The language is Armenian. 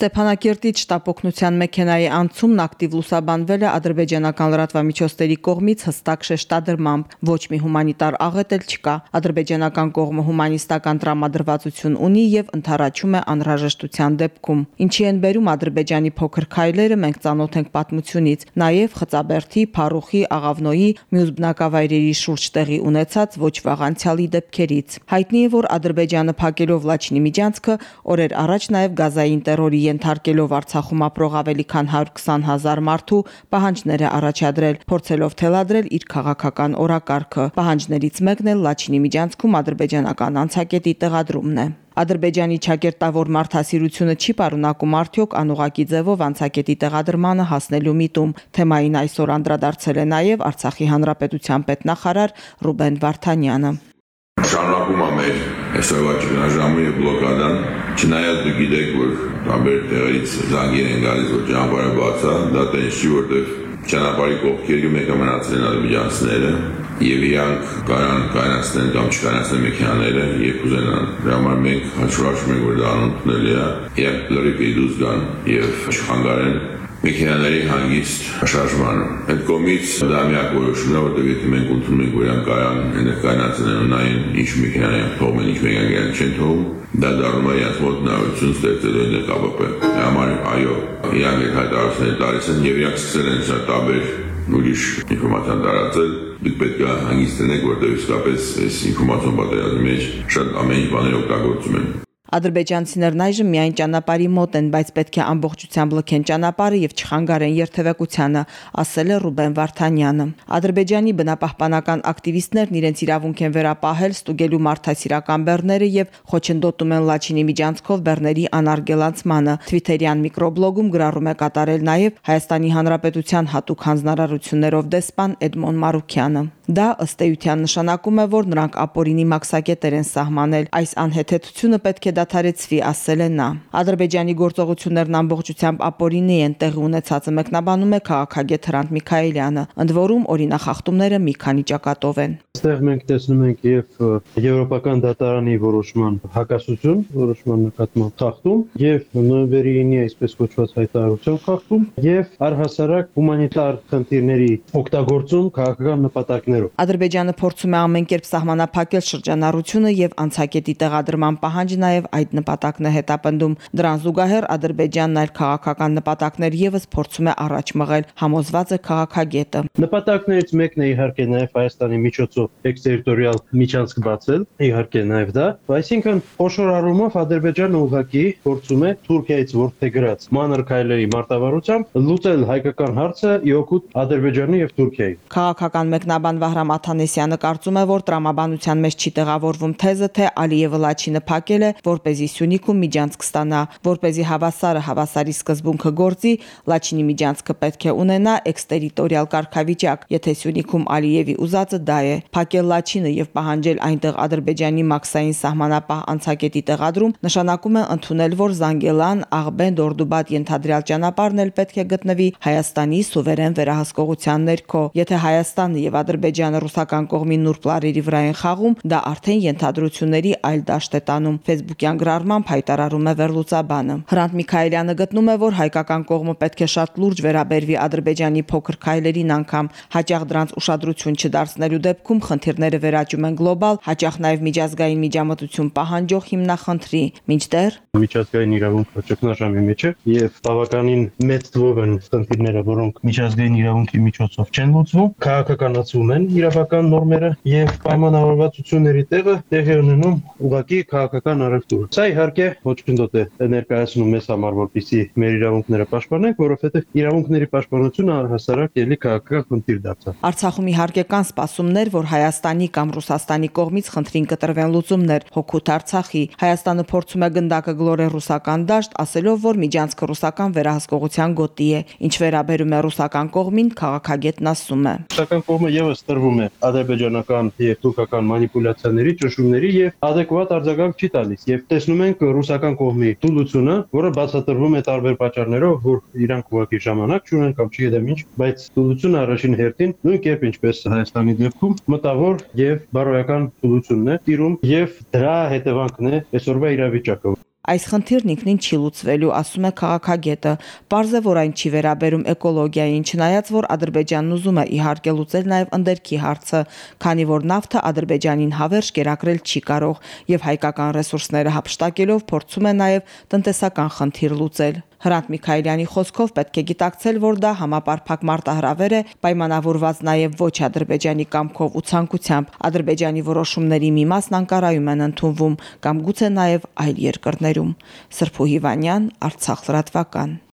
Ստեփանակերտից շտապ օգնության մեքենայի անցումն ակտիվ լուսաբանվել է ադրբեջանական լրատվամիջոցների կողմից հստակ շեշտադրմամբ։ Ոչ մի հումանիտար աղետ էլ չկա։ Ադրբեջանական կողմը հումանիստական տրամադրվածություն ունի եւ ընթառաջում է անհրաժեշտության դեպքում։ Ինչի են բերում Ադրբեջանի փոքր քայլերը մենք ծանոթ ենք պատմությունից, նաեւ Խծաբերդի, Փարուխի, Աղավնոյի, մյուս բնակավայրերի շուրջ տեղի ունեցած ոչ վաղ անցյալի դեպքերից։ Հայտնի է, որ Ադրբեջանը փակելով Լաչինի միջանցքը օրեր առաջ նաեւ գազային տերորի ենթարկելով Արցախում ապրող ավելի քան 120 հազար մարդու պահանջներ է առաջադրել, փորձելով թելադրել իր քաղաքական օրակարգը։ Պահանջներից մեկն էլ Լաչինի միջանցքում ադրբեջանական անցակետի տեղադրումն է։ Ադրբեջանի ճակերտավոր մարդասիրությունը չի պարունակում արդյոք անուղակի ձևով անցակետի տեղադրմանը հասնելու միտում։ Թեմային այսօր անդրադարձել է նաև Արցախի հանրապետության պետնախարար Ռուբեն Վարդանյանը։ Շարունակում է մեր այսօրվա ճգնաժամը եւ բլոկադան, չնայած դուք գիտեք, որ տարբեր տեղերից զանգեր են գալիս, որ ճանապարհը բաց է, դա տենց չի, որտեղ ճանապարհի կողքերը մեկը մնացել են ադրբեջանցիները եւ իրանք կարան կանացնեն կամ չկանացնեն մեքենաները եւ կուզենան։ Դրա համար մենք հաշվարկում ենք, որ դա անընդունելի է։ Իրանք լրիվ դուս գան եւ չխանգարեն մեքենաների հանգիստ շարժմանը։ Այդ կողմից դա միակ որոշումն է, որտեղ եթե մենք ընդունում ենք, որ իրան կարան ներկայացնել նային ինչ մեքենա են թողում, ինչ մեքենա չեն թողում, դա դառնում է իրաց մոտ նորություն ստեղծելու են ԿՊՊ։ Համար այո, իրանք այդ հայտարարությունները տալիս են եւ իրանք սկսել են շատ տարբեր ուրիշ ինֆորմացիան տարածել դուք պետք է հանգստենեք, որտեղ իսկապես այս ինֆորմացիոն պատերազմի մեջ շատ ամեն ինչ բաներ օգտագործում են։ Ադրբեջանցիներն այժմ միայն ճանապարհի մոտ են, բայց պետք է ամբողջությամբ լքեն ճանապարհը եւ չխանգարեն երթևեկությանը, ասել է Ռուբեն Վարդանյանը։ Ադրբեջանի բնապահպանական ակտիվիստներն իրենց իրավունք են վերապահել ստուգելու մարդասիրական բեռները եւ խոչընդոտում են Լաչինի միջանցքով բեռների անարգելանցմանը։ Թվիթերյան միկրոբլոգում գրառում է կատարել նաեւ Հայաստանի Հանրապետության հատուկ հանձնարարություններով դեսպան Էդմոն Մարուկյանը։ Դա ըստ էության նշանակում է, որ նրանք ապօրինի մաքսակետեր են սահմանել։ Այս անհեթեթությունը պետք է դադարեցվի, ասել է նա։ Ադրբեջանի գործողություններն ամբողջությամբ ապօրինի են տեղի ունեցածը մեկնաբանում է քաղաքագետ Հրանտ Միքայելյանը, ընդ որում օրինախախտումները մի քանի ճակատով են։ Այստեղ մենք տեսնում ենք եւ եվրոպական դատարանի որոշման հակասություն, որոշման նկատմամբ խախտում եւ նոյեմբերի 9-ի այսպես կոչված հայտարարության խախտում եւ առհասարակ հումանիտար խնդիրների օգտագործում քաղաքական շրջաններում։ Ադրբեջանը փորձում է ամեն կերպ սահմանափակել շրջանառությունը եւ անցակետի տեղադրման պահանջը նաեւ այդ նպատակն է հետապնդում։ Դրան զուգահեռ Ադրբեջանն այլ քաղաքական նպատակներ եւս փորձում է առաջ մղել, համոզված է քաղաքագետը։ Նպատակներից մեկն է իհարկե նաեւ Հայաստանի միջոցով էքստերիտորիալ միջանցք բացել, իհարկե նաեւ դա, այսինքն խոշոր առումով Ադրբեջանը ուղղակի փորձում է Թուրքիայից որդեգրած մանր քայլերի մարտավարությամբ լուծել հայկական հարցը իօքուտ Ադրբեջանի եւ Թուրքիայի։ Քաղաքական մեկնաբան Վահրամ Աթանեսյանը կարծում է, որ տրամաբանության մեջ չի տեղավորվում թեզը, թե Ալիևը Լաչինը փակել է, որպեսզի Սյունիքում միջանցք ստանա, որպեսզի հավասարը հավասարի սկզբունքը գործի, Լաչինի միջանցքը պետք է ունենա էքստերիտորիալ կարգավիճակ, եթե Սյունիքում Ալիևի ուզածը դա է։ Փակել Լաչինը եւ պահանջել այնտեղ Ադրբեջանի մաքսային սահմանապահ անցակետի տեղադրում նշանակում է ընդունել, որ Զանգելան, Աղբենդ, Օրդուբադ ենթադրյալ ճանապարհն էլ պետք է գտնվի Հայաստանի սուվերեն վերահսկողության ներքո։ Եթե Հայաստանը եւ Ադրբեջանը ռուսական կողմի նուրբ լարերի վրա են խաղում, դա արդեն ենթադրությունների այլ դաշտ է տանում։ Facebook-յան գրառմամբ հայտարարում է Վերլուծաբանը։ Հրանտ Միքայելյանը գտնում է, որ հայկական կողմը պետք է շատ լուրջ վերաբերվի Ադրբեջանի փոքր քայլերին անգամ հաճախ դրանց ուշադրություն չդարձնելու դեպքում խնդիրները վերաճում են գլոբալ, հաճախ նաև միջազգային միջամտություն պահանջող հիմնախնդրի։ Մինչդեռ միջազգային իրավունքը ճգնաժամի մեջ է եւ բավականին մեծ թվով են խնդիրները, որոնք միջազգային իրավունքի միջոցով չեն լուծվում, քաղաքականացվում են իրավական նորմերը եւ պայմանավորվածությունների տեղը տեղի ունենում ուղղակի քաղաքական առևտուր։ Սա իհարկե ոչ քնդոտ է ներկայացնում մեզ համար, որպեսզի մեր իրավունքները պաշտպանենք, որովհետեւ իրավունքների պաշտպանությունը առհասարակ ելի քաղաքական խնդիր դարձավ։ Արցախում իհարկե կան սպասումներ, որ Հայաստանի կամ Ռուսաստանի կողմից խնդրին կտրվեն լուծումներ հոգուտ Արցախի։ Հայաստանը փորձում է գնդակը գլորել ռուսական դաշտ, ասելով, որ միջանցքը ռուսական վերահսկողության գոտի է։ Ինչ վերաբերում է ռուսական կողմին, քաղաքագետն ասում է. Ռուսական կողմը եւս տրվում է ադրբեջանական եւ թուրքական մանիպուլյացիաների, ճնշումների եւ adekvat արձագանք չի տալիս։ Եվ տեսնում ենք ռուսական կողմի դուլությունը, որը բացատրվում է տարբեր պատճառներով, որ իրանք ուղղակի ժամանակ չունեն կամ չգիտեմ ինչ, բայց դուլությունը առաջին հերթին նույն կերպ ինչպես Հայաստանի դեպքում մտավոր եւ բարոյական դուլությունն է տիրում եւ դրա հետևանքն է այսօրվա իրավիճակը։ Այս խնդիրն ինքնին չի լուծվելու, ասում է քաղաքագետը։ Պարզ է, որ այն չի վերաբերում էկոլոգիային, չնայած որ Ադրբեջանն ուզում է իհարկե լուծել նաև ընդերքի հարցը, քանի որ նավթը Ադրբեջանին հավերժ կերակրել չի կարող եւ հայկական ռեսուրսները հապշտակելով փորձում է նաև տնտեսական խնդիր լուծել։ Հրանտ Միքայելյանի խոսքով պետք է գիտակցել, որ դա համապարփակ մարտահրավեր է, պայմանավորված նաև ոչ Ադրբեջանի կամքով ու ցանկությամբ։ Ադրբեջանի որոշումների մի մասն Անկարայում են ընդունվում կամ գուցե նաև այլ երկրներում։ Սրփու Հիվանյան, Արցախ լրատվական։